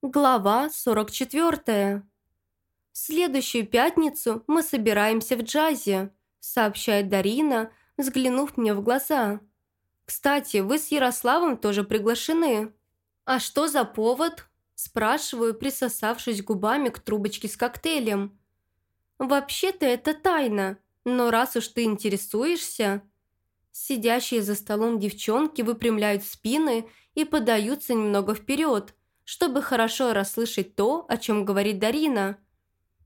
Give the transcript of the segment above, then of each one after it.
Глава 44. В следующую пятницу мы собираемся в джазе, сообщает Дарина, взглянув мне в глаза. Кстати, вы с Ярославом тоже приглашены. А что за повод? Спрашиваю, присосавшись губами к трубочке с коктейлем. Вообще-то это тайна, но раз уж ты интересуешься... Сидящие за столом девчонки выпрямляют спины и подаются немного вперед, чтобы хорошо расслышать то, о чем говорит Дарина.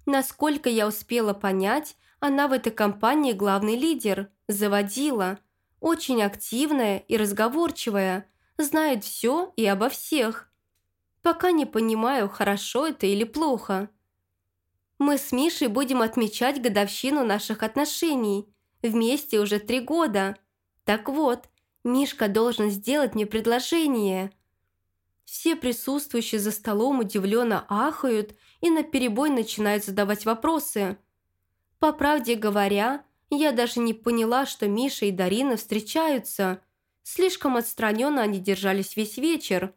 Насколько я успела понять, она в этой компании главный лидер, заводила, очень активная и разговорчивая, знает все и обо всех. Пока не понимаю, хорошо это или плохо. Мы с Мишей будем отмечать годовщину наших отношений. Вместе уже три года. Так вот, Мишка должен сделать мне предложение – все присутствующие за столом удивленно ахают и наперебой начинают задавать вопросы. По правде говоря, я даже не поняла, что Миша и Дарина встречаются. Слишком отстраненно они держались весь вечер.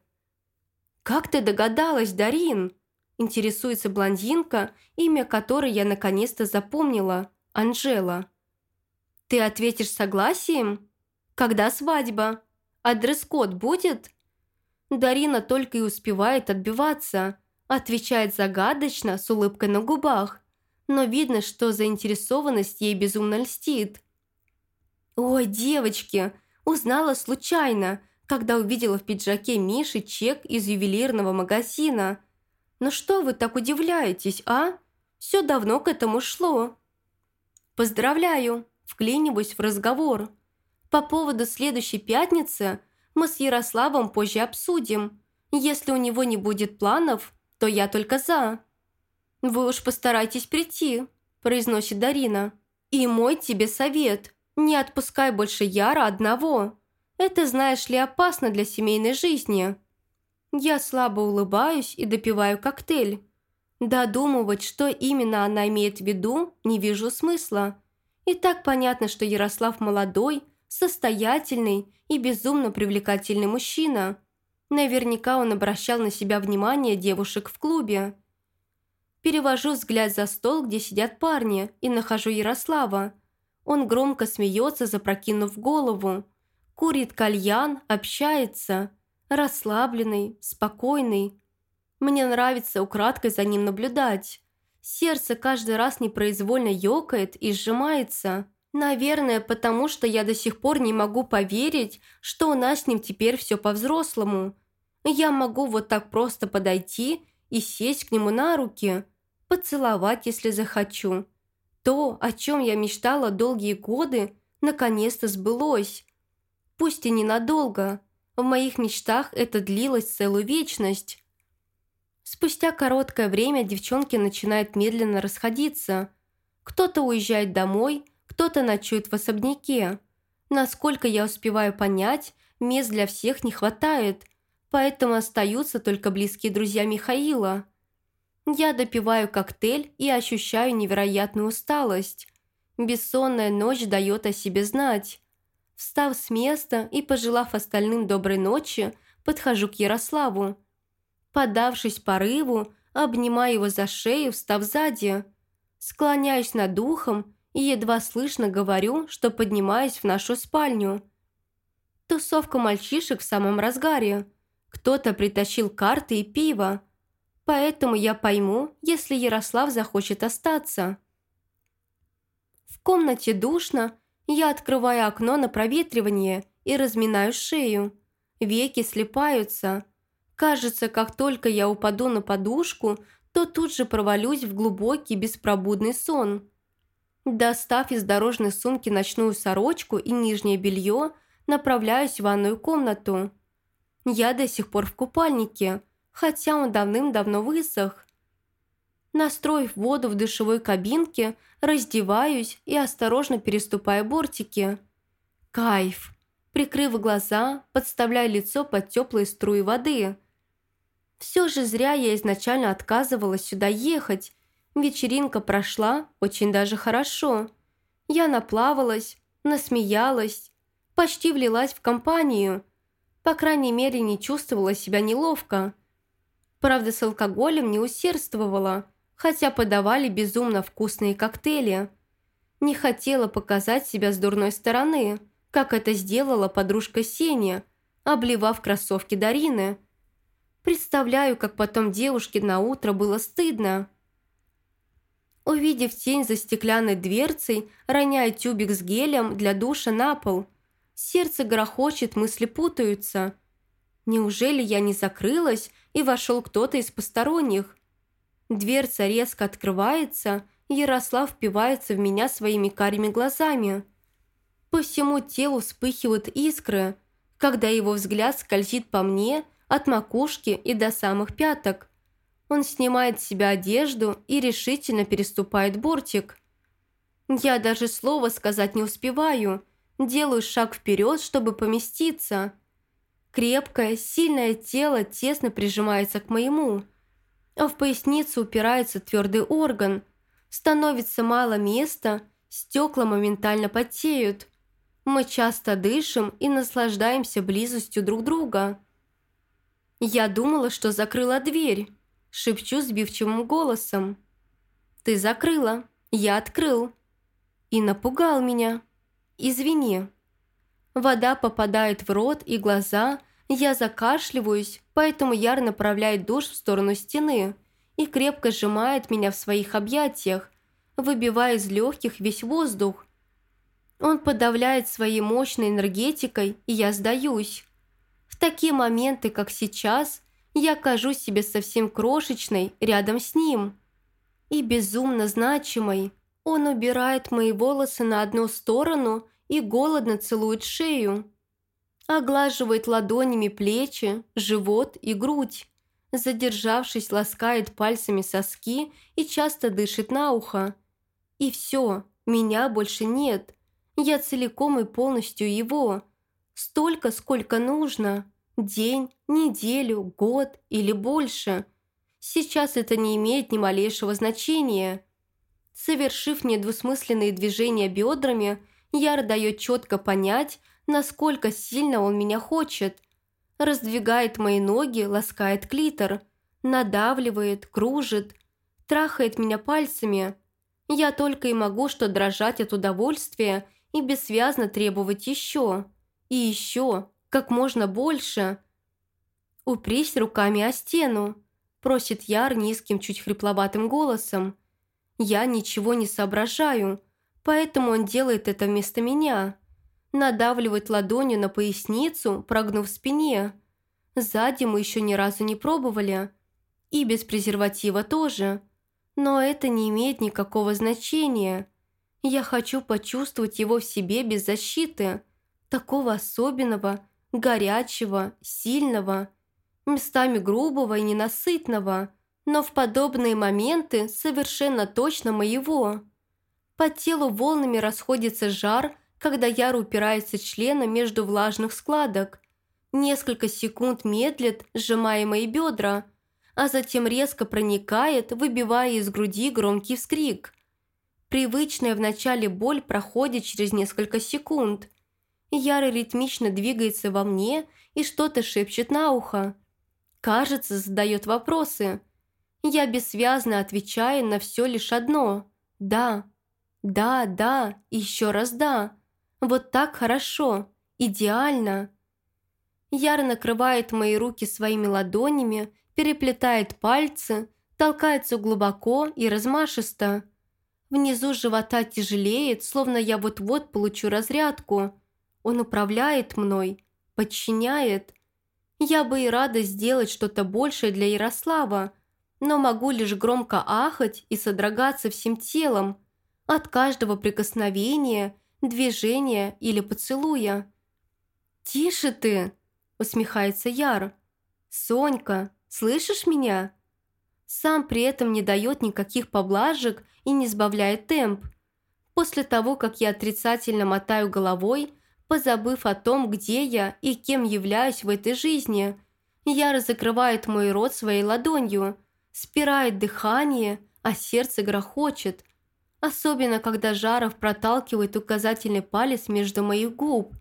«Как ты догадалась, Дарин?» Интересуется блондинка, имя которой я наконец-то запомнила – Анжела. «Ты ответишь согласием? Когда свадьба? А дресс-код будет?» Дарина только и успевает отбиваться, отвечает загадочно, с улыбкой на губах, но видно, что заинтересованность ей безумно льстит. «Ой, девочки, узнала случайно, когда увидела в пиджаке Миши чек из ювелирного магазина. Ну что вы так удивляетесь, а? Все давно к этому шло». «Поздравляю», вклиниваюсь в разговор. «По поводу следующей пятницы – мы с Ярославом позже обсудим. Если у него не будет планов, то я только за». «Вы уж постарайтесь прийти», – произносит Дарина. «И мой тебе совет. Не отпускай больше Яра одного. Это, знаешь ли, опасно для семейной жизни». Я слабо улыбаюсь и допиваю коктейль. Додумывать, что именно она имеет в виду, не вижу смысла. И так понятно, что Ярослав молодой – состоятельный и безумно привлекательный мужчина. Наверняка он обращал на себя внимание девушек в клубе. Перевожу взгляд за стол, где сидят парни, и нахожу Ярослава. Он громко смеется, запрокинув голову. Курит кальян, общается. Расслабленный, спокойный. Мне нравится украдкой за ним наблюдать. Сердце каждый раз непроизвольно ёкает и сжимается. Наверное, потому что я до сих пор не могу поверить, что у нас с ним теперь все по-взрослому. Я могу вот так просто подойти и сесть к нему на руки, поцеловать, если захочу. То, о чем я мечтала долгие годы, наконец-то сбылось. Пусть и ненадолго. В моих мечтах это длилось целую вечность. Спустя короткое время девчонки начинают медленно расходиться. Кто-то уезжает домой – кто-то ночует в особняке. Насколько я успеваю понять, мест для всех не хватает, поэтому остаются только близкие друзья Михаила. Я допиваю коктейль и ощущаю невероятную усталость. Бессонная ночь дает о себе знать. Встав с места и пожелав остальным доброй ночи, подхожу к Ярославу. Подавшись порыву, обнимаю его за шею, встав сзади. Склоняюсь над духом и едва слышно говорю, что поднимаюсь в нашу спальню. Тусовка мальчишек в самом разгаре. Кто-то притащил карты и пиво. Поэтому я пойму, если Ярослав захочет остаться. В комнате душно, я открываю окно на проветривание и разминаю шею. Веки слепаются. Кажется, как только я упаду на подушку, то тут же провалюсь в глубокий беспробудный сон. Достав из дорожной сумки ночную сорочку и нижнее белье, направляюсь в ванную комнату. Я до сих пор в купальнике, хотя он давным-давно высох. Настроив воду в душевой кабинке, раздеваюсь и осторожно переступаю бортики. Кайф! Прикрыв глаза, подставляю лицо под теплые струи воды. Все же зря я изначально отказывалась сюда ехать, Вечеринка прошла очень даже хорошо. Я наплавалась, насмеялась, почти влилась в компанию. По крайней мере, не чувствовала себя неловко. Правда, с алкоголем не усердствовала, хотя подавали безумно вкусные коктейли. Не хотела показать себя с дурной стороны, как это сделала подружка Сеня, обливав кроссовки Дарины. Представляю, как потом девушке на утро было стыдно. Увидев тень за стеклянной дверцей, роняя тюбик с гелем для душа на пол. Сердце грохочет, мысли путаются. Неужели я не закрылась и вошел кто-то из посторонних? Дверца резко открывается, и Ярослав впивается в меня своими карими глазами. По всему телу вспыхивают искры, когда его взгляд скользит по мне от макушки и до самых пяток. Он снимает с себя одежду и решительно переступает бортик. Я даже слова сказать не успеваю, делаю шаг вперед, чтобы поместиться. Крепкое, сильное тело тесно прижимается к моему – а в поясницу упирается твердый орган. Становится мало места, стекла моментально потеют. Мы часто дышим и наслаждаемся близостью друг друга. Я думала, что закрыла дверь, шепчу сбивчивым голосом. «Ты закрыла, я открыл». И напугал меня. «Извини». Вода попадает в рот и глаза – я закашливаюсь, поэтому Яр направляет душ в сторону стены и крепко сжимает меня в своих объятиях, выбивая из легких весь воздух. Он подавляет своей мощной энергетикой, и я сдаюсь. В такие моменты, как сейчас, я кажусь себе совсем крошечной рядом с ним. И безумно значимой. Он убирает мои волосы на одну сторону и голодно целует шею. Оглаживает ладонями плечи, живот и грудь. Задержавшись, ласкает пальцами соски и часто дышит на ухо. И все, меня больше нет. Я целиком и полностью его. Столько, сколько нужно. День, неделю, год или больше. Сейчас это не имеет ни малейшего значения. Совершив недвусмысленные движения бедрами, Яр дает четко понять, насколько сильно он меня хочет. Раздвигает мои ноги, ласкает клитор, надавливает, кружит, трахает меня пальцами. Я только и могу что дрожать от удовольствия и бессвязно требовать еще. И еще, как можно больше. «Упрись руками о стену», – просит Яр низким, чуть хрипловатым голосом. «Я ничего не соображаю, поэтому он делает это вместо меня» надавливать ладонью на поясницу, прогнув спине. Сзади мы еще ни разу не пробовали. И без презерватива тоже. Но это не имеет никакого значения. Я хочу почувствовать его в себе без защиты. Такого особенного, горячего, сильного, местами грубого и ненасытного, но в подобные моменты совершенно точно моего. По телу волнами расходится жар – когда Яр упирается членом между влажных складок. Несколько секунд медлит, сжимая мои бедра, а затем резко проникает, выбивая из груди громкий вскрик. Привычная вначале боль проходит через несколько секунд. Яр ритмично двигается во мне и что-то шепчет на ухо. Кажется, задает вопросы. Я бессвязно отвечаю на все лишь одно «да». Да, да, еще раз да. Вот так хорошо, идеально. Яр накрывает мои руки своими ладонями, переплетает пальцы, толкается глубоко и размашисто. Внизу живота тяжелеет, словно я вот-вот получу разрядку. Он управляет мной, подчиняет. Я бы и рада сделать что-то большее для Ярослава, но могу лишь громко ахать и содрогаться всем телом от каждого прикосновения движения или поцелуя. «Тише ты!» – усмехается Яр. «Сонька, слышишь меня?» Сам при этом не дает никаких поблажек и не сбавляет темп. После того, как я отрицательно мотаю головой, позабыв о том, где я и кем являюсь в этой жизни, Яр закрывает мой рот своей ладонью, спирает дыхание, а сердце грохочет – особенно когда Жаров проталкивает указательный палец между моих губ.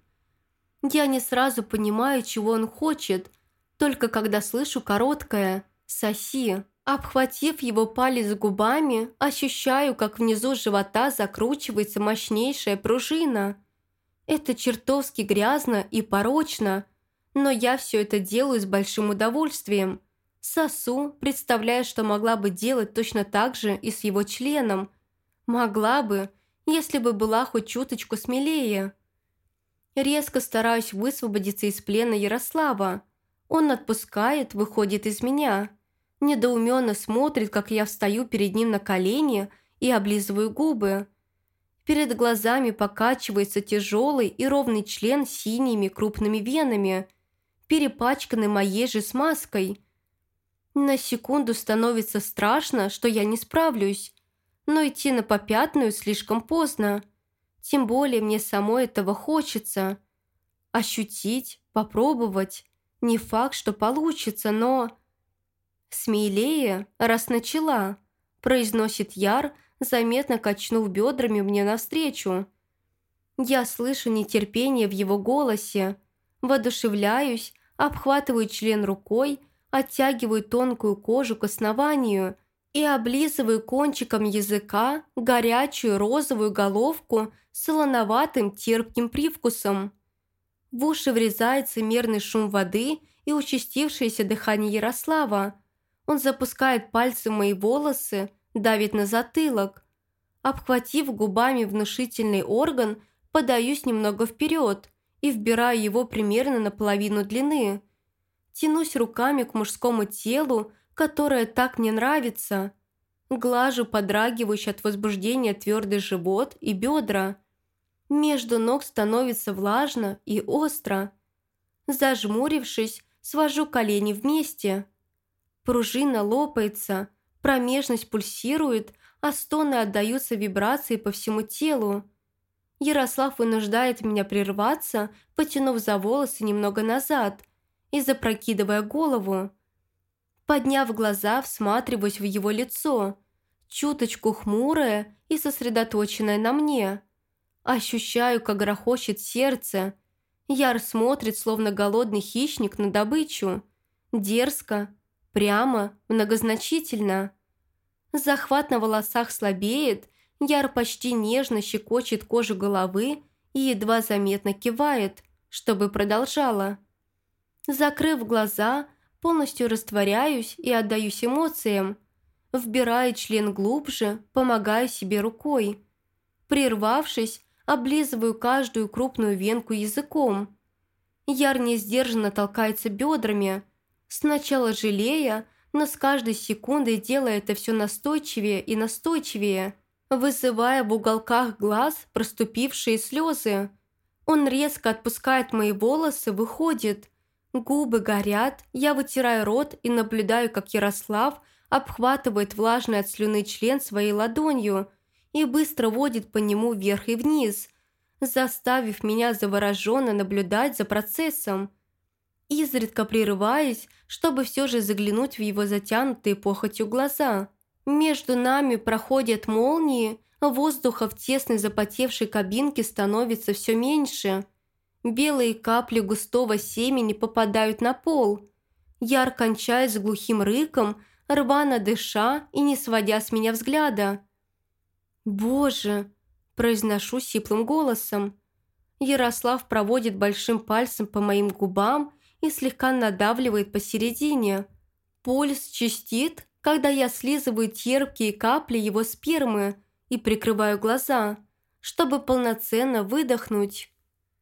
Я не сразу понимаю, чего он хочет, только когда слышу короткое «Соси». Обхватив его палец губами, ощущаю, как внизу живота закручивается мощнейшая пружина. Это чертовски грязно и порочно, но я все это делаю с большим удовольствием. Сосу, представляя, что могла бы делать точно так же и с его членом. Могла бы, если бы была хоть чуточку смелее. Резко стараюсь высвободиться из плена Ярослава. Он отпускает, выходит из меня недоуменно смотрит, как я встаю перед ним на колени и облизываю губы. Перед глазами покачивается тяжелый и ровный член с синими крупными венами, перепачканный моей же смазкой. На секунду становится страшно, что я не справлюсь, но идти на попятную слишком поздно. Тем более мне самой этого хочется. Ощутить, попробовать. Не факт, что получится, но... «Смелее, раз начала», – произносит Яр, заметно качнув бедрами мне навстречу. Я слышу нетерпение в его голосе, воодушевляюсь, обхватываю член рукой, оттягиваю тонкую кожу к основанию и облизываю кончиком языка горячую розовую головку с солоноватым терпким привкусом. В уши врезается мерный шум воды и участившееся дыхание Ярослава, он запускает пальцы в мои волосы, давит на затылок. Обхватив губами внушительный орган, подаюсь немного вперед и вбираю его примерно на половину длины. Тянусь руками к мужскому телу, которое так мне нравится. Глажу подрагивающий от возбуждения твердый живот и бедра. Между ног становится влажно и остро. Зажмурившись, свожу колени вместе – Пружина лопается, промежность пульсирует, а стоны отдаются вибрации по всему телу. Ярослав вынуждает меня прерваться, потянув за волосы немного назад и запрокидывая голову. Подняв глаза, всматриваюсь в его лицо, чуточку хмурое и сосредоточенное на мне. Ощущаю, как грохочет сердце. Яр смотрит, словно голодный хищник на добычу. Дерзко, Прямо, многозначительно. Захват на волосах слабеет, Яр почти нежно щекочет кожу головы и едва заметно кивает, чтобы продолжала. Закрыв глаза, полностью растворяюсь и отдаюсь эмоциям. Вбираю член глубже, помогаю себе рукой. Прервавшись, облизываю каждую крупную венку языком. Яр несдержанно толкается бедрами – Сначала жалея, но с каждой секундой делая это все настойчивее и настойчивее, вызывая в уголках глаз проступившие слезы. Он резко отпускает мои волосы, выходит. Губы горят, я вытираю рот и наблюдаю, как Ярослав обхватывает влажный от слюны член своей ладонью и быстро водит по нему вверх и вниз, заставив меня завороженно наблюдать за процессом изредка прерываясь, чтобы все же заглянуть в его затянутые похотью глаза. Между нами проходят молнии, воздуха в тесной запотевшей кабинке становится все меньше. Белые капли густого семени попадают на пол. Яр кончает с глухим рыком, рвано дыша и не сводя с меня взгляда. «Боже!» – произношу сиплым голосом. Ярослав проводит большим пальцем по моим губам и слегка надавливает посередине. Пульс чистит, когда я слизываю терпкие капли его спермы и прикрываю глаза, чтобы полноценно выдохнуть.